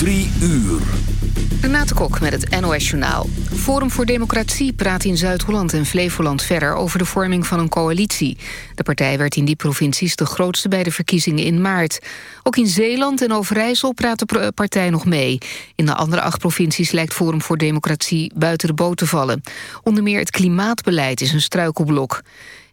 Drie uur. Renate Kok met het NOS Journaal. Forum voor Democratie praat in Zuid-Holland en Flevoland verder... over de vorming van een coalitie. De partij werd in die provincies de grootste bij de verkiezingen in maart. Ook in Zeeland en Overijssel praat de partij nog mee. In de andere acht provincies lijkt Forum voor Democratie buiten de boot te vallen. Onder meer het klimaatbeleid is een struikelblok.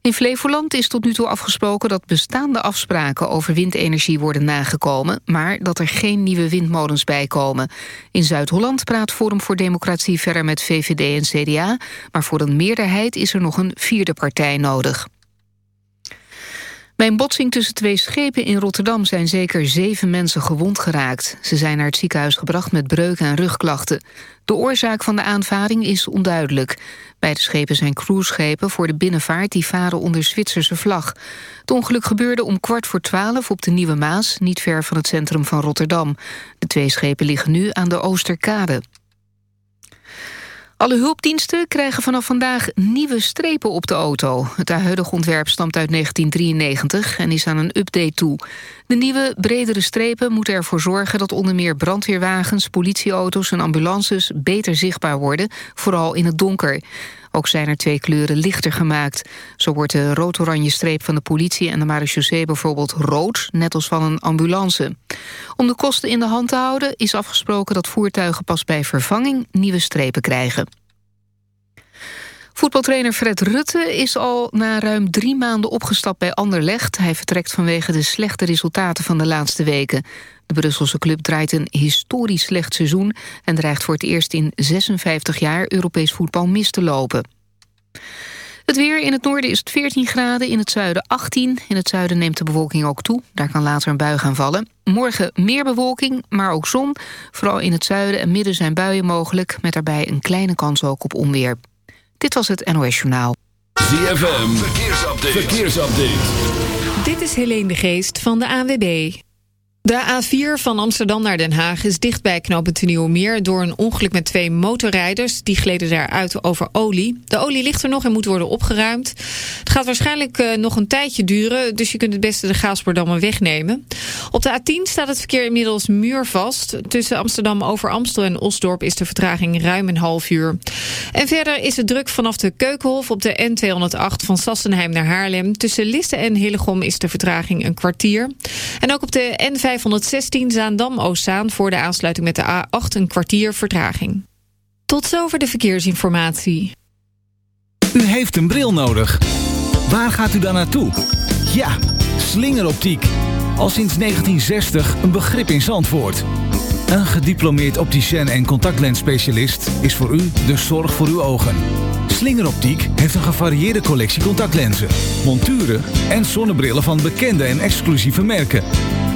In Flevoland is tot nu toe afgesproken dat bestaande afspraken over windenergie worden nagekomen, maar dat er geen nieuwe windmolens bij komen. In Zuid-Holland praat Forum voor Democratie verder met VVD en CDA, maar voor een meerderheid is er nog een vierde partij nodig. Bij een botsing tussen twee schepen in Rotterdam zijn zeker zeven mensen gewond geraakt. Ze zijn naar het ziekenhuis gebracht met breuken en rugklachten. De oorzaak van de aanvaring is onduidelijk. Beide schepen zijn cruiseschepen voor de binnenvaart die varen onder Zwitserse vlag. Het ongeluk gebeurde om kwart voor twaalf op de Nieuwe Maas, niet ver van het centrum van Rotterdam. De twee schepen liggen nu aan de Oosterkade. Alle hulpdiensten krijgen vanaf vandaag nieuwe strepen op de auto. Het huidige ontwerp stamt uit 1993 en is aan een update toe. De nieuwe, bredere strepen moeten ervoor zorgen dat onder meer brandweerwagens, politieauto's en ambulances beter zichtbaar worden, vooral in het donker. Ook zijn er twee kleuren lichter gemaakt. Zo wordt de rood-oranje streep van de politie en de marechaussee bijvoorbeeld rood, net als van een ambulance. Om de kosten in de hand te houden is afgesproken dat voertuigen pas bij vervanging nieuwe strepen krijgen. Voetbaltrainer Fred Rutte is al na ruim drie maanden opgestapt bij Anderlecht. Hij vertrekt vanwege de slechte resultaten van de laatste weken. De Brusselse club draait een historisch slecht seizoen... en dreigt voor het eerst in 56 jaar Europees voetbal mis te lopen. Het weer in het noorden is het 14 graden, in het zuiden 18. In het zuiden neemt de bewolking ook toe. Daar kan later een bui gaan vallen. Morgen meer bewolking, maar ook zon. Vooral in het zuiden en midden zijn buien mogelijk... met daarbij een kleine kans ook op onweer. Dit was het NOS Journaal. ZFM, verkeersupdate. verkeersupdate. Dit is Helene de Geest van de ANWB. De A4 van Amsterdam naar Den Haag is dicht bij knooppunt door een ongeluk met twee motorrijders. Die gleden daaruit over olie. De olie ligt er nog en moet worden opgeruimd. Het gaat waarschijnlijk uh, nog een tijdje duren... dus je kunt het beste de Gaasperdammen wegnemen. Op de A10 staat het verkeer inmiddels muurvast. Tussen Amsterdam over Amstel en Osdorp... is de vertraging ruim een half uur. En verder is het druk vanaf de Keukenhof op de N208... van Sassenheim naar Haarlem. Tussen Lisse en Hillegom is de vertraging een kwartier. En ook op de N5 516 Zaandam-Oostzaan voor de aansluiting met de A8 een kwartier vertraging. Tot zover de verkeersinformatie. U heeft een bril nodig. Waar gaat u dan naartoe? Ja, slingeroptiek. Al sinds 1960 een begrip in Zandvoort. Een gediplomeerd opticien en contactlensspecialist is voor u de zorg voor uw ogen. Slingeroptiek heeft een gevarieerde collectie contactlenzen, monturen en zonnebrillen van bekende en exclusieve merken.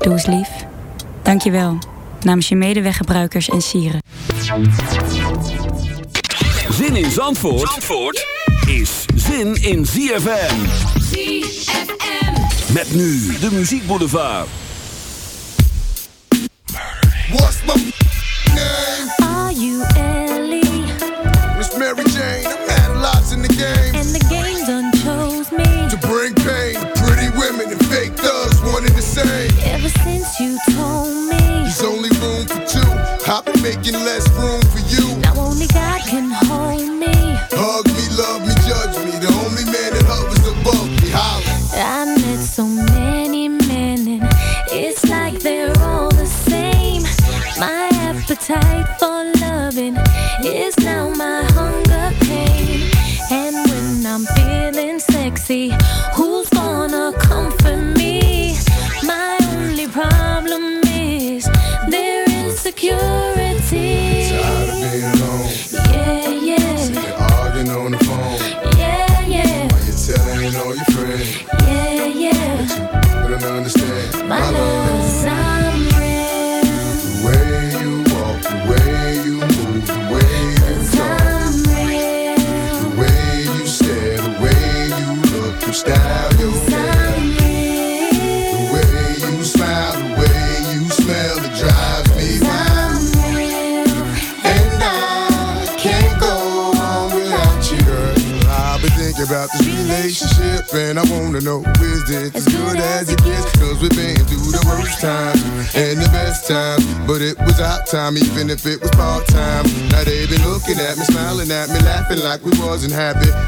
Doe eens lief. Dank je wel. Namens je medeweggebruikers en sieren. Zin in Zandvoort, Zandvoort is zin in ZFM. ZFM. Met nu de muziekboulevard.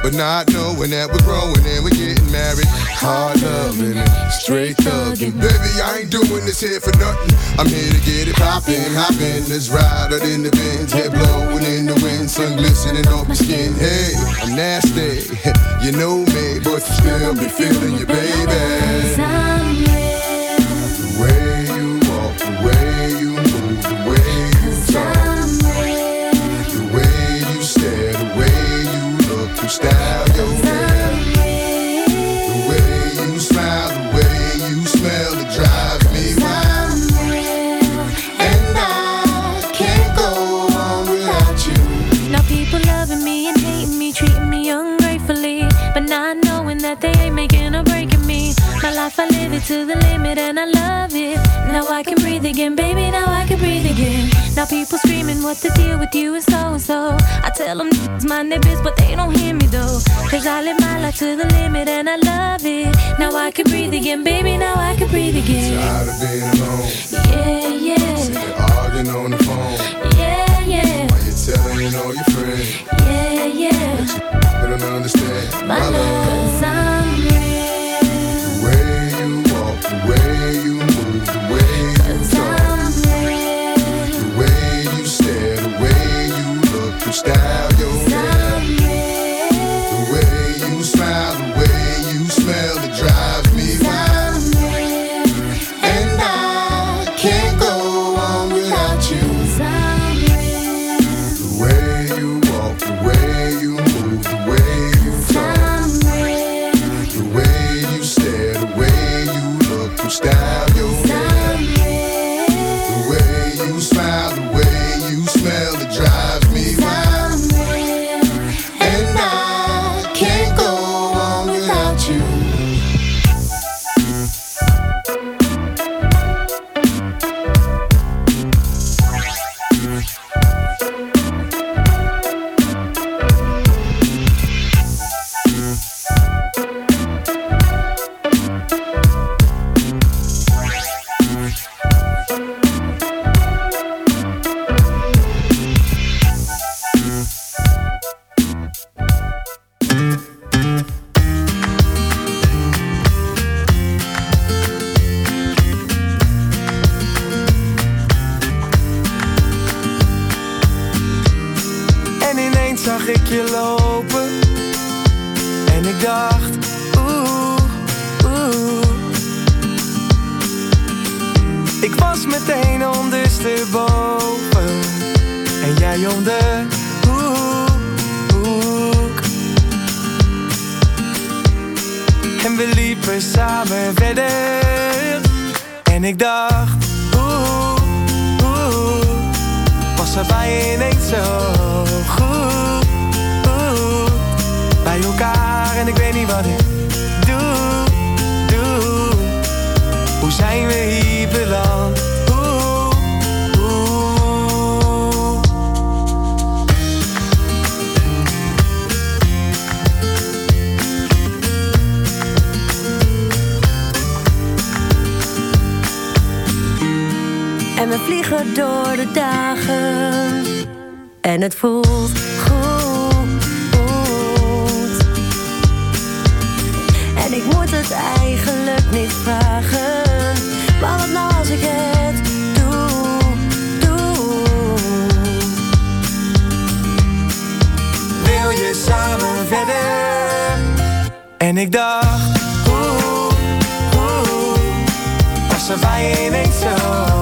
But not knowing that we're growing and we're getting married. Hard loving and straight thugging. Baby, I ain't doing this here for nothing. I'm here to get it poppin', hoppin'. Let's ride out in the Benz, head blowing in the wind, sun glistening on my skin. Hey, I'm nasty, you know me, but you still be feeling you, baby. What the deal with you is so and so. I tell them it's their biz, but they don't hear me though. Cause I live my life to the limit and I love it. Now I can breathe again, baby. Now I can breathe again. Tired of being alone, Yeah, yeah, sick of arguing on the phone. yeah, yeah, Why you telling all your friends? yeah, yeah. They don't understand My love, cause I'm real. The way you walk, the way you move, En ik dacht, oeh, oeh, oeh was er bij je ineens zo.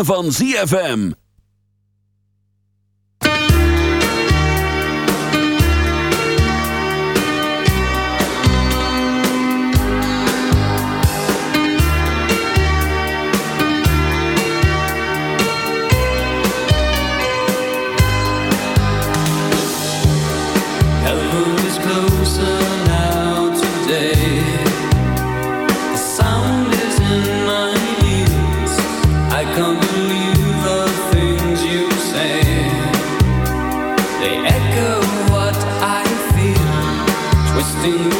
ritme van ZFM. do you.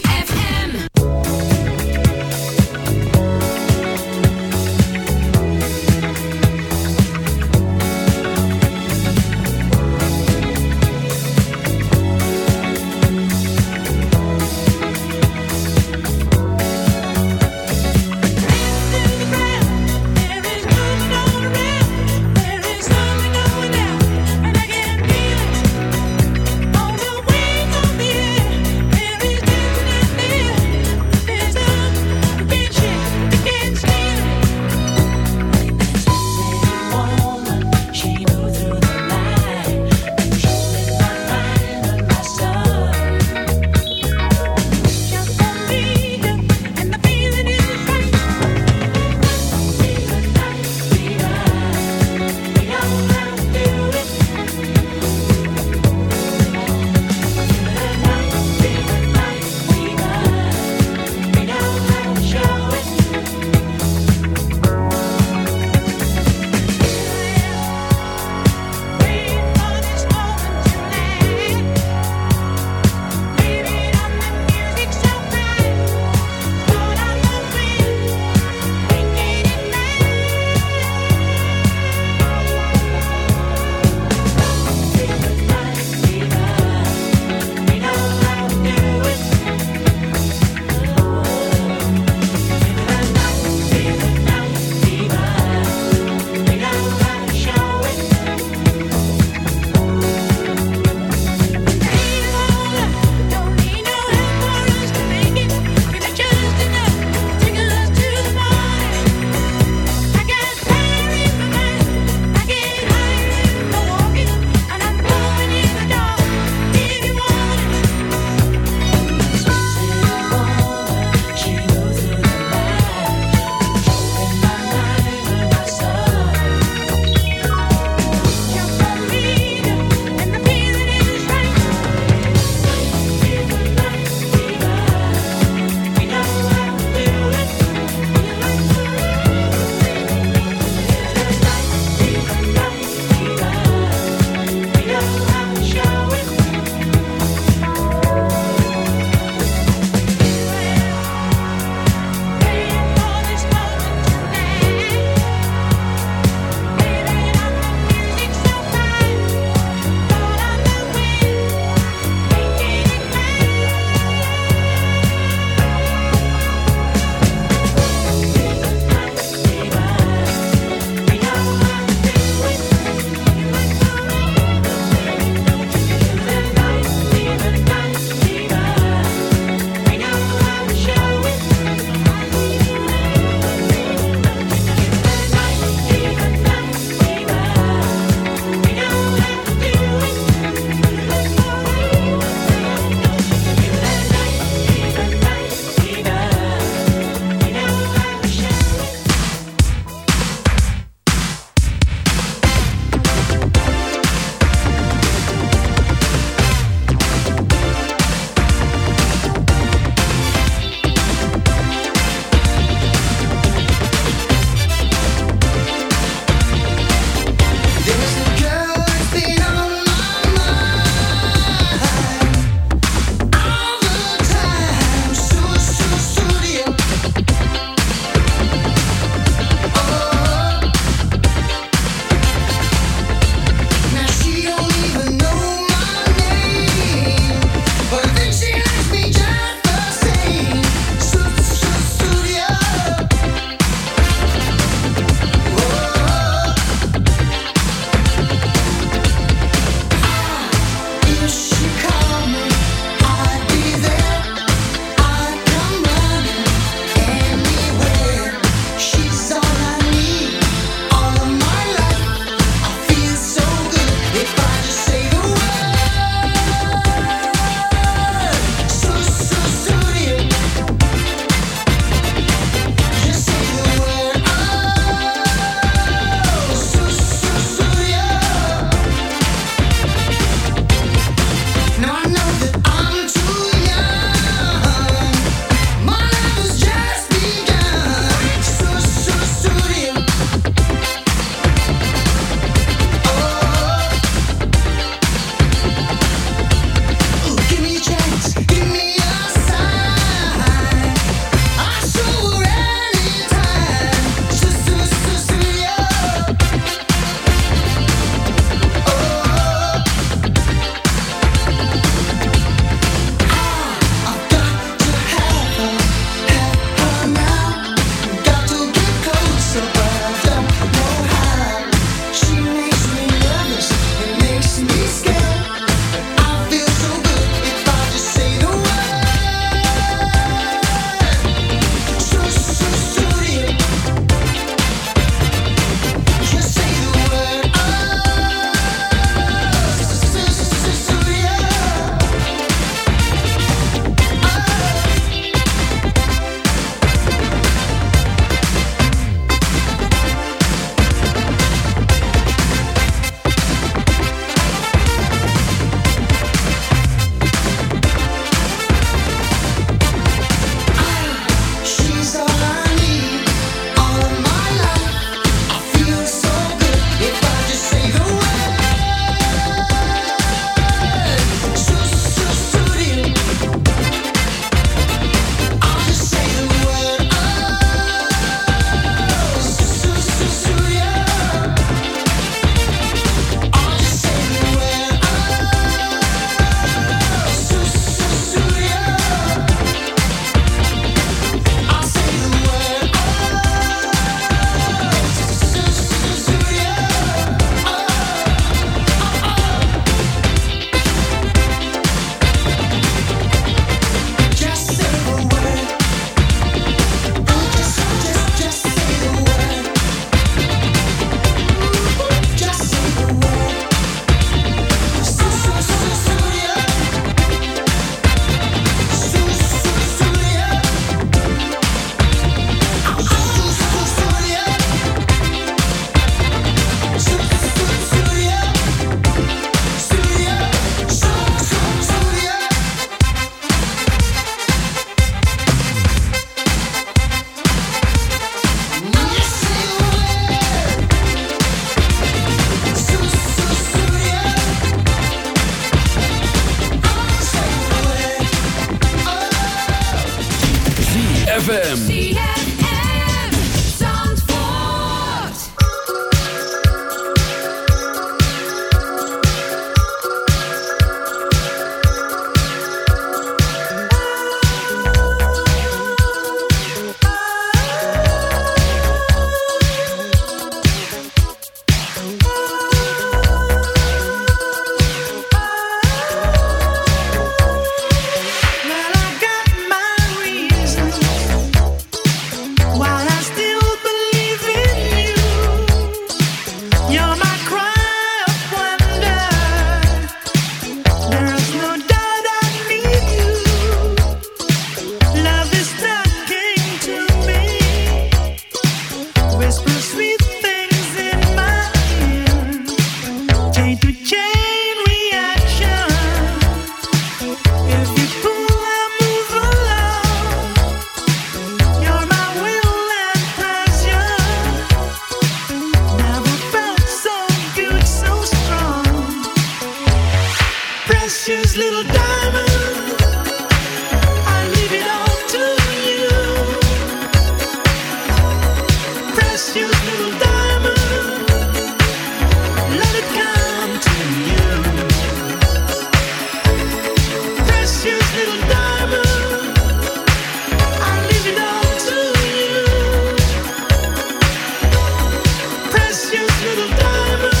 little diamond.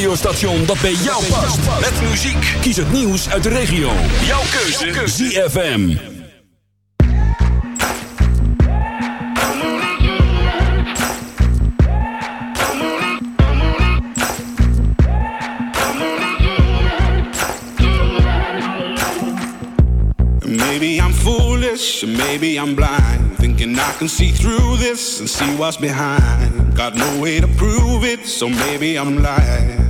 Radiostation dat bij jou past. Met muziek. Kies het nieuws uit de regio. Jouw keuze. ZFM. Maybe I'm foolish, maybe I'm blind. Thinking I can see through this and see what's behind. Got no way to prove it, so maybe I'm lying.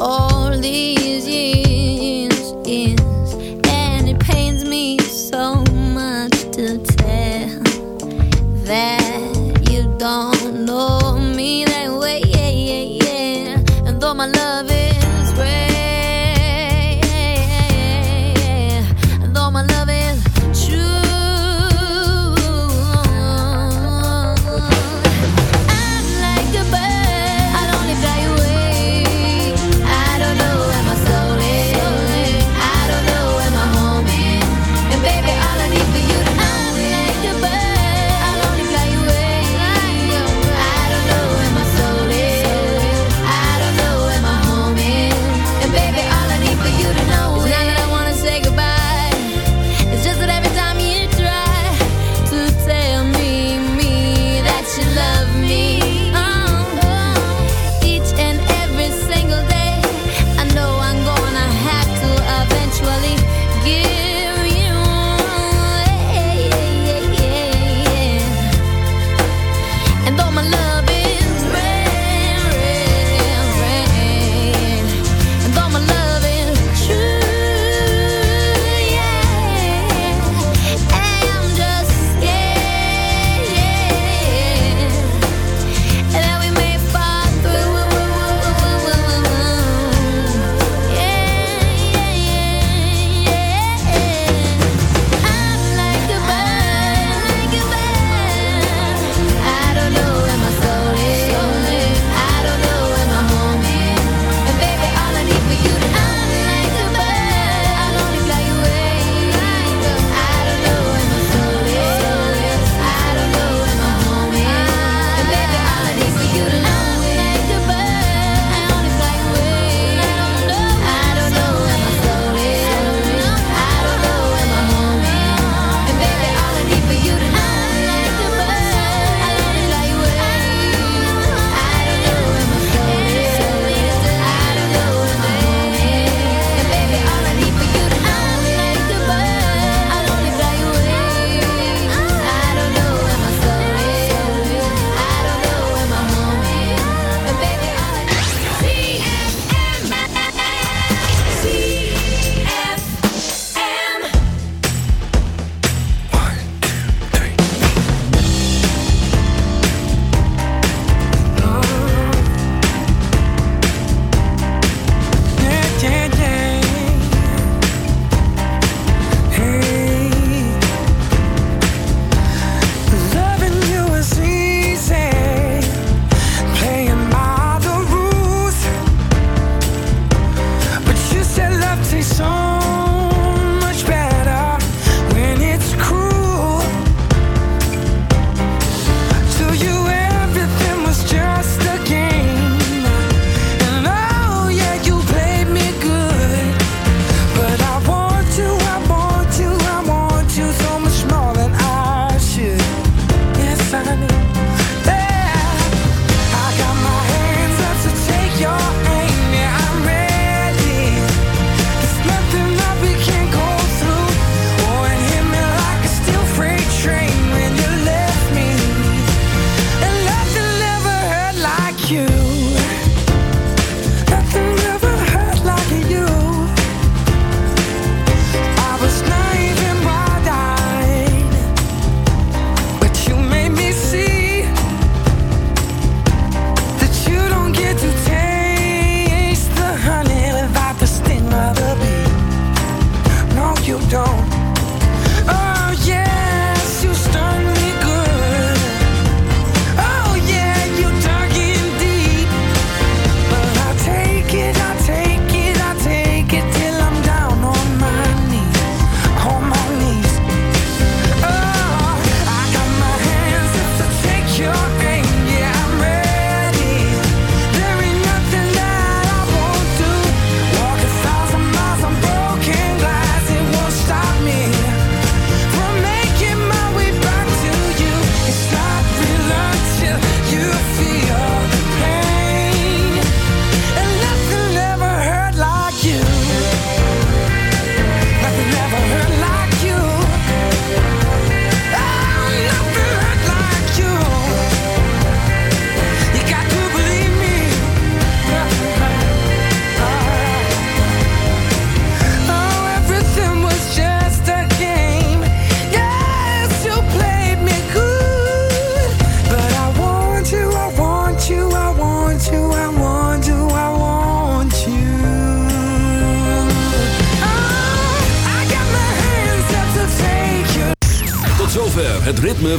all the